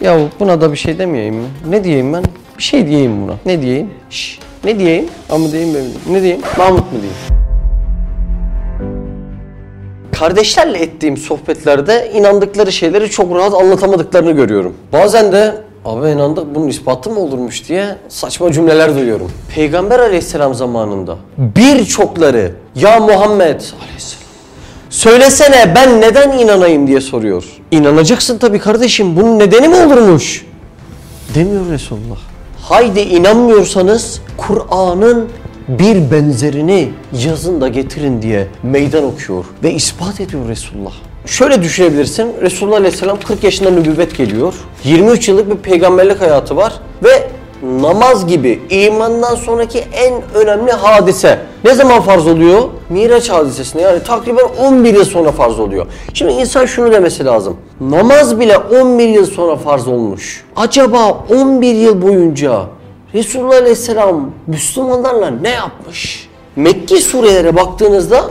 Ya buna da bir şey demeyeyim mi? Ne diyeyim ben? Bir şey diyeyim buna. Ne diyeyim? Şş, ne diyeyim? Ama diyeyim ben. Ne diyeyim? Mahmut mu diyeyim? Kardeşlerle ettiğim sohbetlerde inandıkları şeyleri çok rahat anlatamadıklarını görüyorum. Bazen de abi inandık bunun ispatı mı olurmuş diye saçma cümleler duyuyorum. Peygamber aleyhisselam zamanında birçokları ya Muhammed aleyhisselam Söylesene ben neden inanayım diye soruyor. İnanacaksın tabii kardeşim. Bunun nedeni mi olurmuş? Demiyor Resulullah. Haydi inanmıyorsanız Kur'an'ın bir benzerini yazın da getirin diye meydan okuyor ve ispat ediyor Resulullah. Şöyle düşünebilirsin. Resulullah Aleyhisselam 40 yaşında nübüvvet geliyor. 23 yıllık bir peygamberlik hayatı var ve namaz gibi imandan sonraki en önemli hadise ne zaman farz oluyor? Miraç hadisesinde yani takriben 11 yıl sonra farz oluyor. Şimdi insan şunu demesi lazım. Namaz bile 11 yıl sonra farz olmuş. Acaba 11 yıl boyunca Resulullah Aleyhisselam Müslümanlarla ne yapmış? Mekki surelere baktığınızda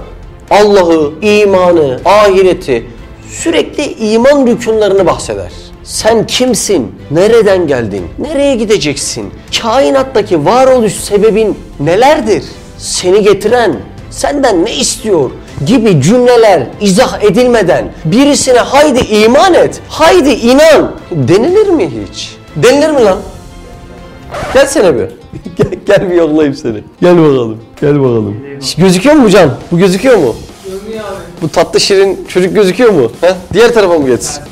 Allah'ı, imanı, ahireti sürekli iman rükunlarını bahseder. Sen kimsin? Nereden geldin? Nereye gideceksin? Kainattaki varoluş sebebin nelerdir? Seni getiren senden ne istiyor? gibi cümleler izah edilmeden birisine haydi iman et, haydi inan denilir mi hiç? Denilir mi lan? Gelsene bir. gel, gel bir yollayayım seni. Gel bakalım. Gel bakalım. Şş, gözüküyor mu bu can? Bu gözüküyor mu? Görünüyor abi. Bu tatlı şirin çocuk gözüküyor mu? He? Diğer tarafa mı geçsin?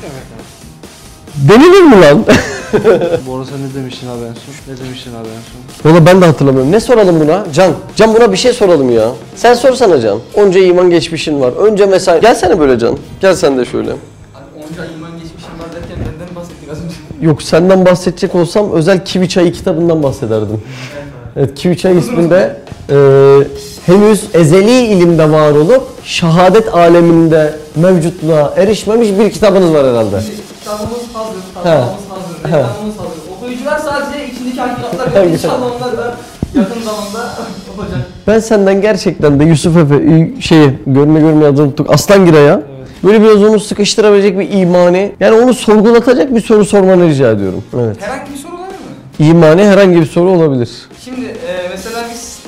Denilir mi lan? Bu arada sen ne demiştin abi en son? Ne demiştin abi en son? Valla ben de hatırlamıyorum. Ne soralım buna? Can. Can buna bir şey soralım ya. Sen sorsana Can. Onca iman geçmişin var. Önce mesela... Gelsene böyle Can. Gel sen de şöyle. Abi onca iman geçmişim var derken benden bahsettik az önce. Yok senden bahsedecek olsam özel Kivi Çayı kitabından bahsederdim. Evet Kivi Çayı isminde e, henüz ezeli ilimde var olup şehadet aleminde mevcutluğa erişmemiş bir kitabınız var herhalde. Kitabımız hazır, kitabımız hazır, reklamımız hazır. Okuyucular sadece içindeki hakikatler yok. İnşallah onlar da yakın zamanda olacak. Ben senden gerçekten de Yusuf Efe şey görme görmeye adını unuttuk Aslan Giray'a böyle biraz onu sıkıştırabilecek bir imani yani onu sorgulatacak bir soru sormanı rica ediyorum. Evet. Herhangi bir soru var mı? İmani herhangi bir soru olabilir. Şimdi e, mesela biz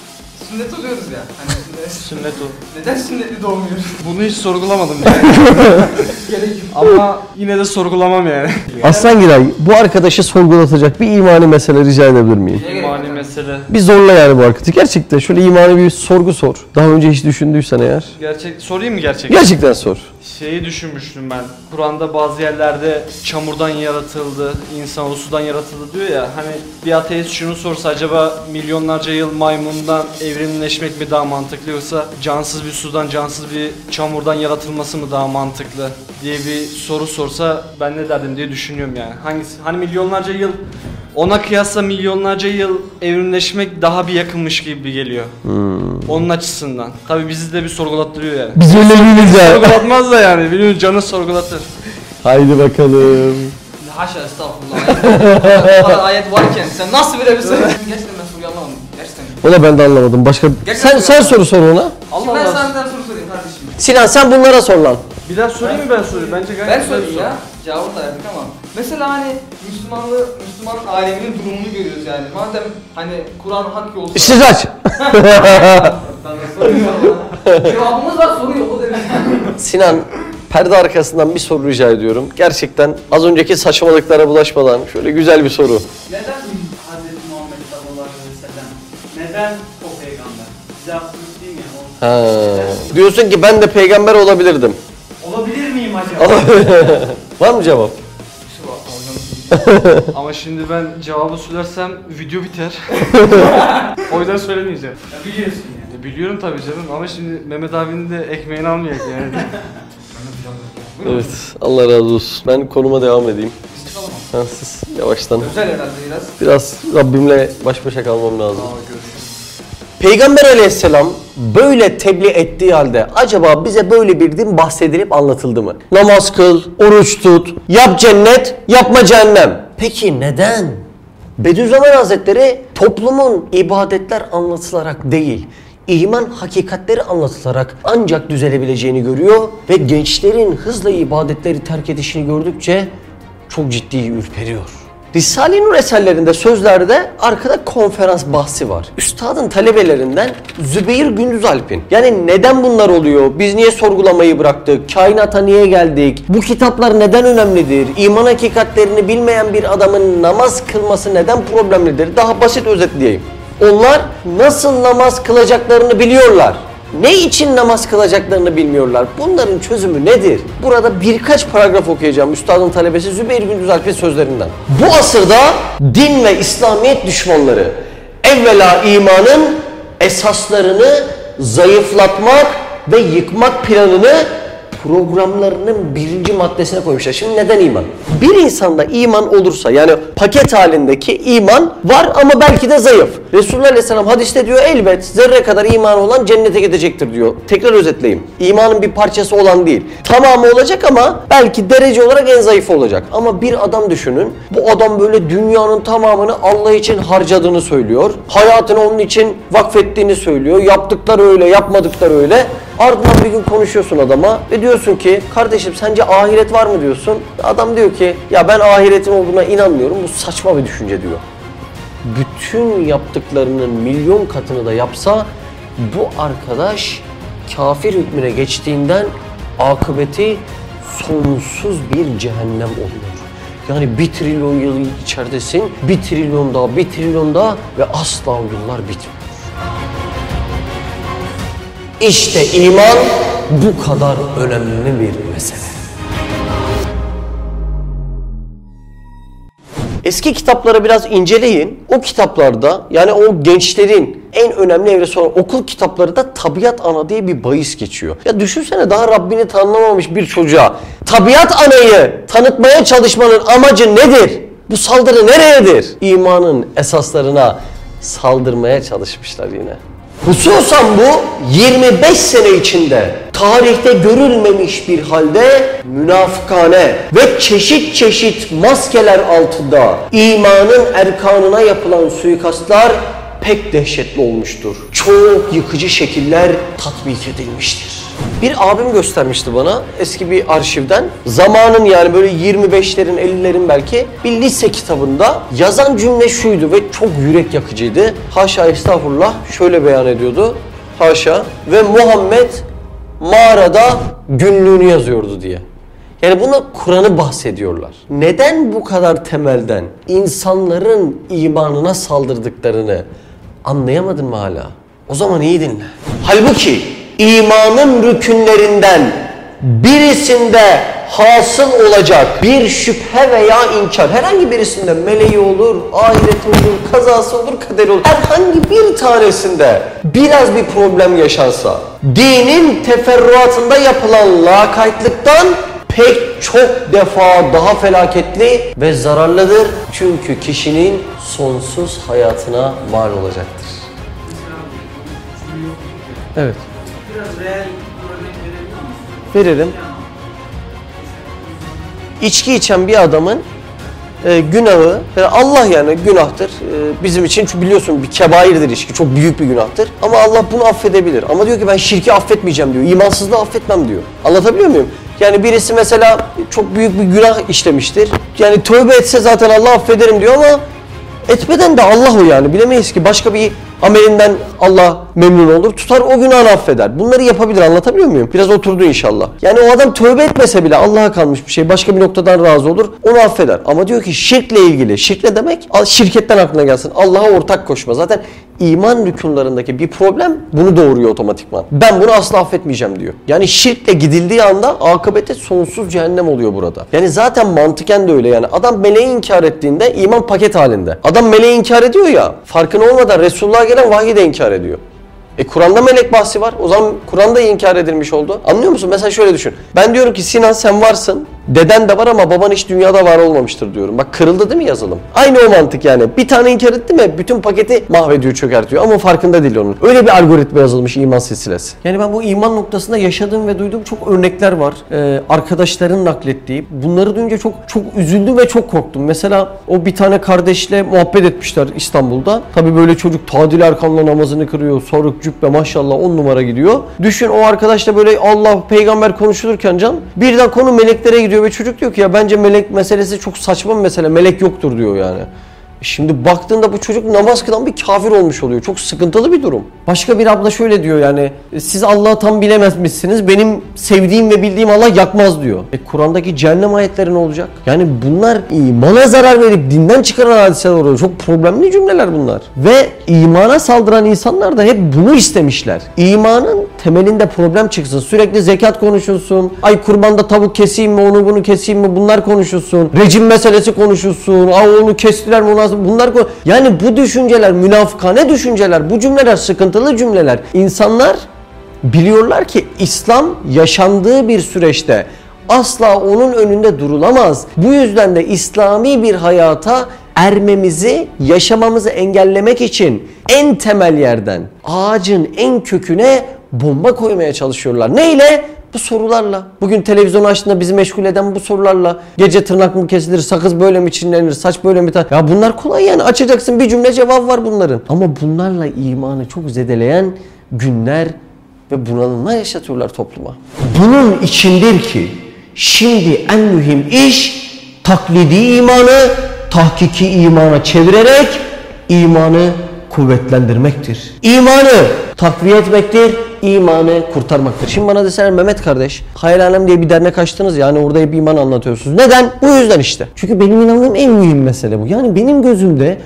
sünnet sünnet- Sünnet o. neden sünnetli doğmuyoruz? Bunu hiç sorgulamadım yani. Gerek yok. Ama yine de sorgulamam yani. Aslan Giray bu arkadaşı sorgulatacak bir imani mesele rica edebilir miyim? İmani mesele. Bir zorla yani bu arkadaşı. Gerçekten şöyle imani bir sorgu sor. Daha önce hiç düşündüysen eğer. Gerçek sorayım mı gerçekten? Gerçekten sor. Şeyi düşünmüştüm ben. Kur'an'da bazı yerlerde çamurdan yaratıldı, insan sudan yaratıldı diyor ya. Hani bir ateist şunu sorsa acaba milyonlarca yıl maymundan evrimleşmek mi daha mantıklı yoksa cansız bir sudan, cansız bir çamurdan yaratılması mı daha mantıklı diye bir soru sorsa ben ne derdim diye düşünüyorum yani. Hangisi? Hani milyonlarca yıl ona kıyasla milyonlarca yıl evrimleşmek daha bir yakınmış gibi geliyor. Onun açısından. Tabii bizi de bir sorgulattırıyor yani. Biz öyle değiliz ya. Sorgulatmaz da yani. Biliyorsun canı sorgulatır. Haydi bakalım. Haşa estağfurullah. Ayet varken sen nasıl bilebilirsin? Gerçekten ben soruyu anlamadım. Gerçekten. Ona ben de anlamadım. Başka sen sen soru sor ona. Allah Şimdi ben sana bir tane soru sorayım kardeşim. Sinan sen bunlara sor lan. Bir daha sorayım mı ben soruyu? Bence gayet Ben güzel bir sorayım soru. ya. Cevabı da verdik ama. Mesela hani Müslümanlığı, Müslüman aleminin durumunu görüyoruz yani. Madem hani Kur'an hak yolsa... İşte aç. Cevabımız var soru yok o demek. Sinan perde arkasından bir soru rica ediyorum. Gerçekten az önceki saçmalıklara bulaşmadan şöyle güzel bir soru. Neden Hz. Muhammed sallallahu aleyhi ve sellem? Neden o peygamber? Bize değil mi? ya? Ha. Diyorsun ki ben de peygamber olabilirdim. O- Olabilir miyim acaba? Var mı cevap? Ama şimdi ben cevabı söylersem video biter. o yüzden söylemeyeceğim. Ya biliyorsun yani. E, Biliyorum tabii canım ama şimdi Mehmet abinin de ekmeğini almayacak yani. Evet. Allah razı olsun. Ben konuma devam edeyim. Ha, siz yavaştan. Özel herhalde biraz. Biraz Rabbimle baş başa kalmam lazım. Peygamber aleyhisselam böyle tebliğ ettiği halde acaba bize böyle bir din bahsedilip anlatıldı mı? Namaz kıl, oruç tut, yap cennet, yapma cehennem. Peki neden? Bediüzzaman Hazretleri toplumun ibadetler anlatılarak değil, iman hakikatleri anlatılarak ancak düzelebileceğini görüyor ve gençlerin hızla ibadetleri terk edişini gördükçe çok ciddi ürperiyor. Risale-i Nur eserlerinde sözlerde arkada konferans bahsi var. Üstadın talebelerinden Zübeyir Gündüz Alp'in. Yani neden bunlar oluyor? Biz niye sorgulamayı bıraktık? Kainata niye geldik? Bu kitaplar neden önemlidir? İman hakikatlerini bilmeyen bir adamın namaz kılması neden problemlidir? Daha basit özetleyeyim. Onlar nasıl namaz kılacaklarını biliyorlar. Ne için namaz kılacaklarını bilmiyorlar. Bunların çözümü nedir? Burada birkaç paragraf okuyacağım Üstadın talebesi Zübeyir Gündüz Alp'in sözlerinden. Bu asırda din ve İslamiyet düşmanları evvela imanın esaslarını zayıflatmak ve yıkmak planını programlarının birinci maddesine koymuşlar. Şimdi neden iman? Bir insanda iman olursa yani paket halindeki iman var ama belki de zayıf. Resulullah Aleyhisselam hadiste diyor elbet zerre kadar imanı olan cennete gidecektir diyor. Tekrar özetleyeyim. İmanın bir parçası olan değil. Tamamı olacak ama belki derece olarak en zayıf olacak. Ama bir adam düşünün. Bu adam böyle dünyanın tamamını Allah için harcadığını söylüyor. Hayatını onun için vakfettiğini söylüyor. Yaptıkları öyle, yapmadıkları öyle. Ardından bir gün konuşuyorsun adama ve diyorsun ki kardeşim sence ahiret var mı diyorsun. Adam diyor ki ya ben ahiretin olduğuna inanmıyorum bu saçma bir düşünce diyor. Bütün yaptıklarının milyon katını da yapsa bu arkadaş kafir hükmüne geçtiğinden akıbeti sonsuz bir cehennem oluyor. Yani bir trilyon yıl içeridesin, bir trilyon daha, bir trilyon daha ve asla o yıllar bitmiyor. İşte iman bu kadar önemli bir mesele. Eski kitapları biraz inceleyin. O kitaplarda yani o gençlerin en önemli evresi olan okul kitapları da tabiat ana diye bir bahis geçiyor. Ya düşünsene daha Rabbini tanımamış bir çocuğa tabiat anayı tanıtmaya çalışmanın amacı nedir? Bu saldırı nereyedir? İmanın esaslarına saldırmaya çalışmışlar yine. Hususan bu 25 sene içinde tarihte görülmemiş bir halde münafıkane ve çeşit çeşit maskeler altında imanın erkanına yapılan suikastlar pek dehşetli olmuştur. Çok yıkıcı şekiller tatbik edilmiştir. Bir abim göstermişti bana eski bir arşivden. Zamanın yani böyle 25'lerin 50'lerin belki bir lise kitabında yazan cümle şuydu ve çok yürek yakıcıydı. Haşa estağfurullah şöyle beyan ediyordu. Haşa ve Muhammed mağarada günlüğünü yazıyordu diye. Yani buna Kur'an'ı bahsediyorlar. Neden bu kadar temelden insanların imanına saldırdıklarını anlayamadın mı hala? O zaman iyi dinle. Halbuki imanın rükünlerinden birisinde hasıl olacak bir şüphe veya inkar herhangi birisinde meleği olur, ahireti olur, kazası olur, kaderi olur. Herhangi bir tanesinde biraz bir problem yaşansa dinin teferruatında yapılan lakaytlıktan pek çok defa daha felaketli ve zararlıdır. Çünkü kişinin sonsuz hayatına mal olacaktır. Evet. Biraz bir örnek verebilir misin? Veririm. İçki içen bir adamın e, günahı, yani Allah yani günahtır. E, bizim için çünkü biliyorsun bir kebairdir içki, çok büyük bir günahtır. Ama Allah bunu affedebilir. Ama diyor ki ben şirki affetmeyeceğim diyor. İmansızlığı affetmem diyor. Anlatabiliyor muyum? Yani birisi mesela çok büyük bir günah işlemiştir. Yani tövbe etse zaten Allah affederim diyor ama etmeden de Allah o yani. Bilemeyiz ki başka bir amelinden Allah memnun olur. Tutar o günahını affeder. Bunları yapabilir anlatabiliyor muyum? Biraz oturdu inşallah. Yani o adam tövbe etmese bile Allah'a kalmış bir şey. Başka bir noktadan razı olur. Onu affeder. Ama diyor ki şirkle ilgili. Şirk ne demek? Şirketten aklına gelsin. Allah'a ortak koşma. Zaten iman rükunlarındaki bir problem bunu doğuruyor otomatikman. Ben bunu asla affetmeyeceğim diyor. Yani şirkle gidildiği anda akıbete sonsuz cehennem oluyor burada. Yani zaten mantıken de öyle yani. Adam meleği inkar ettiğinde iman paket halinde. Adam meleği inkar ediyor ya farkına olmadan Resulullah'a gelen vahyi de inkar ediyor. E Kur'an'da melek bahsi var. O zaman Kur'an'da inkar edilmiş oldu. Anlıyor musun? Mesela şöyle düşün. Ben diyorum ki Sinan sen varsın. Deden de var ama baban hiç dünyada var olmamıştır diyorum. Bak kırıldı değil mi yazılım? Aynı o mantık yani. Bir tane inkar etti mi bütün paketi mahvediyor, çökertiyor. Ama farkında değil onun. Öyle bir algoritma yazılmış iman silsilesi. Yani ben bu iman noktasında yaşadığım ve duyduğum çok örnekler var. Ee, arkadaşların naklettiği. Bunları duyunca çok çok üzüldüm ve çok korktum. Mesela o bir tane kardeşle muhabbet etmişler İstanbul'da. Tabii böyle çocuk tadil arkamla namazını kırıyor. Sarık cübbe maşallah on numara gidiyor. Düşün o arkadaşla böyle Allah peygamber konuşulurken can birden konu meleklere gidiyor ediyor ve çocuk diyor ki ya bence melek meselesi çok saçma bir mesele. Melek yoktur diyor yani. Şimdi baktığında bu çocuk namaz kılan bir kafir olmuş oluyor. Çok sıkıntılı bir durum. Başka bir abla şöyle diyor yani siz Allah'ı tam bilemezmişsiniz. Benim sevdiğim ve bildiğim Allah yakmaz diyor. E Kur'an'daki cehennem ayetleri ne olacak? Yani bunlar imana zarar verip dinden çıkaran hadiseler oluyor. Çok problemli cümleler bunlar. Ve imana saldıran insanlar da hep bunu istemişler. İmanın temelinde problem çıksın. Sürekli zekat konuşulsun. Ay kurbanda tavuk keseyim mi onu bunu keseyim mi bunlar konuşulsun. Rejim meselesi konuşulsun. Aa onu kestiler mi onu bunlar konu- yani bu düşünceler münafıkane düşünceler. Bu cümleler sıkıntılı cümleler. İnsanlar biliyorlar ki İslam yaşandığı bir süreçte asla onun önünde durulamaz. Bu yüzden de İslami bir hayata ermemizi, yaşamamızı engellemek için en temel yerden ağacın en köküne bomba koymaya çalışıyorlar. Neyle? Bu sorularla. Bugün televizyon açtığında bizi meşgul eden bu sorularla. Gece tırnak mı kesilir, sakız böyle mi çinlenir, saç böyle mi... Ya bunlar kolay yani. Açacaksın bir cümle cevap var bunların. Ama bunlarla imanı çok zedeleyen günler ve bunalımlar yaşatıyorlar topluma. Bunun içindir ki şimdi en mühim iş taklidi imanı tahkiki imana çevirerek imanı kuvvetlendirmektir. İmanı takviye etmektir, imanı kurtarmaktır. Şimdi bana deseler Mehmet kardeş, Hayal Alem diye bir dernek açtınız ya hani orada hep iman anlatıyorsunuz. Neden? Bu yüzden işte. Çünkü benim inandığım en mühim mesele bu. Yani benim gözümde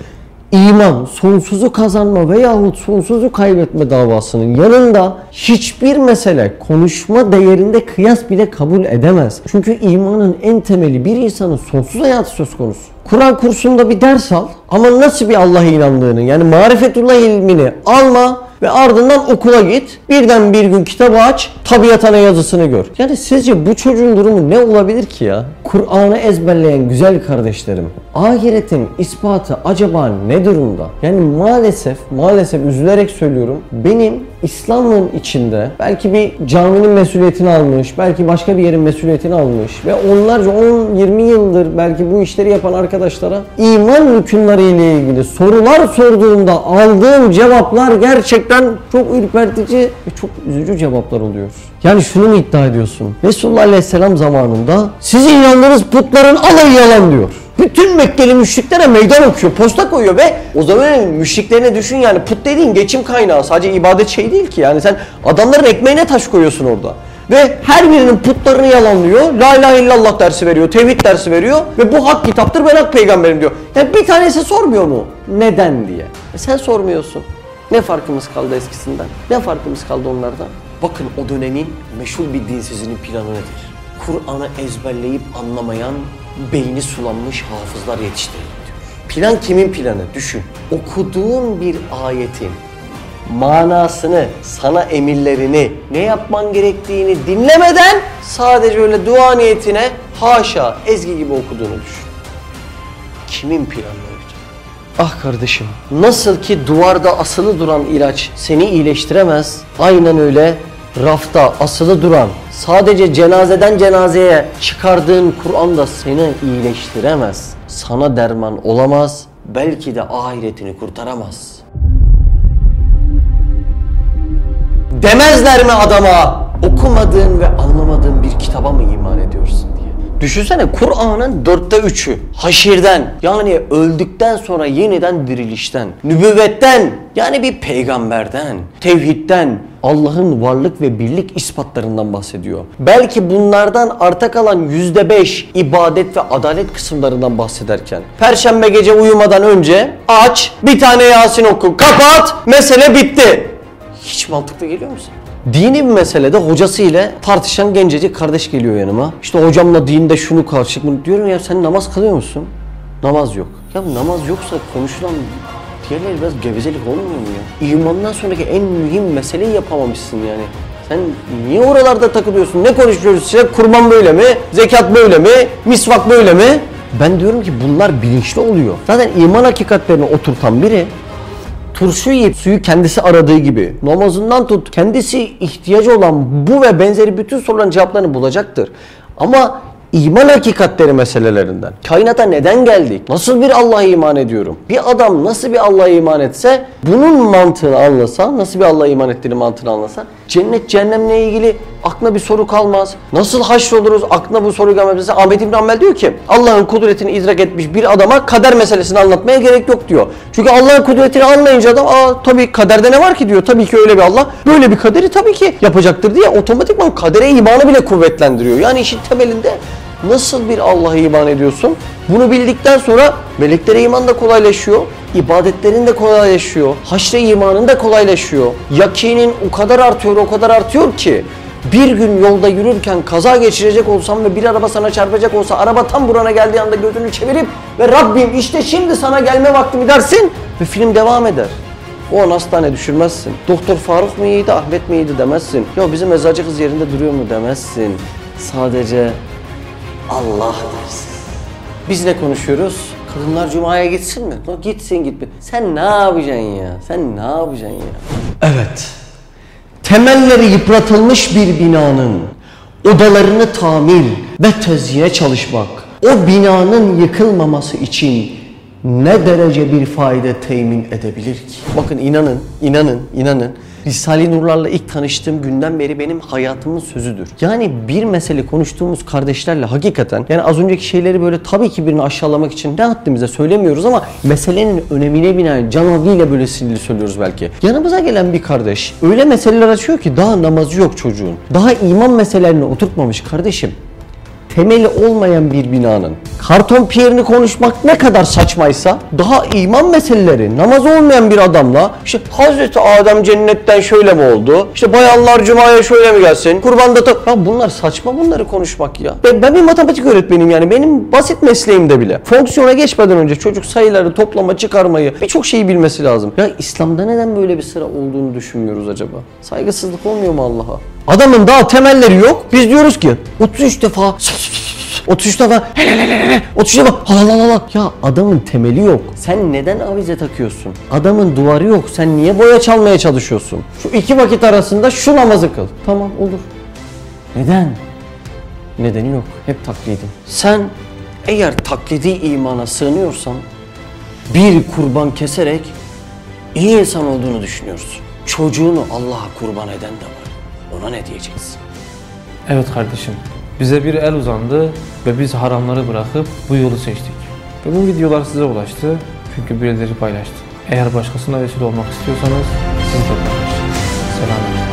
İman, sonsuzu kazanma veyahut sonsuzu kaybetme davasının yanında hiçbir mesele konuşma değerinde kıyas bile kabul edemez. Çünkü imanın en temeli bir insanın sonsuz hayatı söz konusu. Kur'an kursunda bir ders al ama nasıl bir Allah'a inandığını yani marifetullah ilmini alma ve ardından okula git. Birden bir gün kitabı aç, tabiatana yazısını gör. Yani sizce bu çocuğun durumu ne olabilir ki ya? Kur'an'ı ezberleyen güzel kardeşlerim, ahiretin ispatı acaba ne durumda? Yani maalesef, maalesef üzülerek söylüyorum. Benim İslam'ın içinde belki bir caminin mesuliyetini almış, belki başka bir yerin mesuliyetini almış ve onlarca 10-20 yıldır belki bu işleri yapan arkadaşlara iman rükunları ile ilgili sorular sorduğumda aldığım cevaplar gerçekten çok ürpertici ve çok üzücü cevaplar oluyor. Yani şunu mu iddia ediyorsun? Resulullah Aleyhisselam zamanında sizin inandığınız putların alayı yalan diyor. Bütün Mekkeli müşriklere meydan okuyor, posta koyuyor ve o zaman müşriklerine düşün yani put dediğin geçim kaynağı sadece ibadet şey değil ki yani sen adamların ekmeğine taş koyuyorsun orada. Ve her birinin putlarını yalanlıyor. La ilahe illallah dersi veriyor, tevhid dersi veriyor ve bu hak kitaptır ben hak peygamberim diyor. Yani bir tanesi sormuyor mu? Neden diye. E sen sormuyorsun. Ne farkımız kaldı eskisinden? Ne farkımız kaldı onlardan? Bakın o dönemin meşhur bir dinsizinin planı nedir? Kur'an'ı ezberleyip anlamayan beyni sulanmış hafızlar yetiştirin. Plan kimin planı? Düşün. Okuduğun bir ayetin manasını, sana emirlerini, ne yapman gerektiğini dinlemeden sadece öyle dua niyetine haşa ezgi gibi okuduğunu düşün. Kimin planıydı? Ah kardeşim, nasıl ki duvarda asılı duran ilaç seni iyileştiremez, aynen öyle rafta asılı duran, sadece cenazeden cenazeye çıkardığın Kur'an da seni iyileştiremez. Sana derman olamaz, belki de ahiretini kurtaramaz. Demezler mi adama okumadığın ve anlamadığın bir kitaba mı iman ediyorsun. Düşünsene Kur'an'ın dörtte üçü haşirden yani öldükten sonra yeniden dirilişten, nübüvvetten yani bir peygamberden, tevhidden, Allah'ın varlık ve birlik ispatlarından bahsediyor. Belki bunlardan arta kalan yüzde beş ibadet ve adalet kısımlarından bahsederken Perşembe gece uyumadan önce aç bir tane Yasin oku kapat mesele bitti. Hiç mantıklı geliyor musun? Dini bir meselede hocası ile tartışan gencecik kardeş geliyor yanıma. İşte hocamla dinde şunu karışık bunu diyorum ya sen namaz kılıyor musun? Namaz yok. Ya namaz yoksa konuşulan diğerleri biraz gevezelik olmuyor mu ya? İmandan sonraki en mühim meseleyi yapamamışsın yani. Sen niye oralarda takılıyorsun? Ne konuşuyoruz size? Kurban böyle mi? Zekat böyle mi? Misvak böyle mi? Ben diyorum ki bunlar bilinçli oluyor. Zaten iman hakikatlerini oturtan biri turşu yiyip suyu kendisi aradığı gibi namazından tut kendisi ihtiyacı olan bu ve benzeri bütün soruların cevaplarını bulacaktır. Ama iman hakikatleri meselelerinden. Kainata neden geldik? Nasıl bir Allah'a iman ediyorum? Bir adam nasıl bir Allah'a iman etse bunun mantığını anlasa, nasıl bir Allah'a iman ettiğini mantığını anlasa cennet cehennemle ilgili Aklına bir soru kalmaz. Nasıl haşroluruz? Aklına bu soru gelmez. Mesela Ahmet İbn Hanbel diyor ki Allah'ın kudretini idrak etmiş bir adama kader meselesini anlatmaya gerek yok diyor. Çünkü Allah'ın kudretini anlayınca adam aa tabii kaderde ne var ki diyor. Tabii ki öyle bir Allah böyle bir kaderi tabii ki yapacaktır diye otomatikman kadere imanı bile kuvvetlendiriyor. Yani işin temelinde nasıl bir Allah'a iman ediyorsun? Bunu bildikten sonra meleklere iman da kolaylaşıyor. ibadetlerin de kolaylaşıyor. Haşre imanın da kolaylaşıyor. Yakinin o kadar artıyor, o kadar artıyor ki bir gün yolda yürürken kaza geçirecek olsam ve bir araba sana çarpacak olsa araba tam burana geldiği anda gözünü çevirip ve Rabbim işte şimdi sana gelme vaktimi dersin ve film devam eder. O an hastane düşürmezsin. Doktor Faruk mu iyiydi, Ahmet mi iyiydi demezsin. Ya bizim eczacı kız yerinde duruyor mu demezsin. Sadece Allah dersin. Biz ne konuşuyoruz? Kadınlar cumaya gitsin mi? No, gitsin gitme. Sen ne yapacaksın ya? Sen ne yapacaksın ya? Evet. Temelleri yıpratılmış bir binanın odalarını tamir ve tezyiye çalışmak o binanın yıkılmaması için ne derece bir fayda temin edebilir ki? Bakın inanın, inanın, inanın. Risale-i Nurlar'la ilk tanıştığım günden beri benim hayatımın sözüdür. Yani bir mesele konuştuğumuz kardeşlerle hakikaten yani az önceki şeyleri böyle tabii ki birini aşağılamak için ne haddimize söylemiyoruz ama meselenin önemine binaen can havliyle böyle sinirli söylüyoruz belki. Yanımıza gelen bir kardeş öyle meseleler açıyor ki daha namazı yok çocuğun. Daha iman meselelerini oturtmamış kardeşim temeli olmayan bir binanın karton piyerini konuşmak ne kadar saçmaysa daha iman meseleleri namaz olmayan bir adamla işte Hazreti Adem cennetten şöyle mi oldu? İşte bayanlar cumaya şöyle mi gelsin? Kurbanda ta- ya bunlar saçma bunları konuşmak ya. Ben, ben bir matematik öğretmeniyim yani benim basit mesleğimde bile. Fonksiyona geçmeden önce çocuk sayıları toplama çıkarmayı birçok şeyi bilmesi lazım. Ya İslam'da neden böyle bir sıra olduğunu düşünmüyoruz acaba? Saygısızlık olmuyor mu Allah'a? Adamın daha temelleri yok. Biz diyoruz ki 33 defa 33 defa 33 defa halalala. Ya adamın temeli yok. Sen neden avize takıyorsun? Adamın duvarı yok. Sen niye boya çalmaya çalışıyorsun? Şu iki vakit arasında şu namazı kıl. Tamam olur. Neden? Nedeni yok. Hep taklidi. Sen eğer taklidi imana sığınıyorsan bir kurban keserek iyi insan olduğunu düşünüyorsun. Çocuğunu Allah'a kurban eden de var. Ona ne diyeceksin? Evet kardeşim, bize bir el uzandı ve biz haramları bırakıp bu yolu seçtik. Ve bu videolar size ulaştı çünkü birileri paylaştı. Eğer başkasına vesile olmak istiyorsanız siz paylaşın. Selamünaleyküm.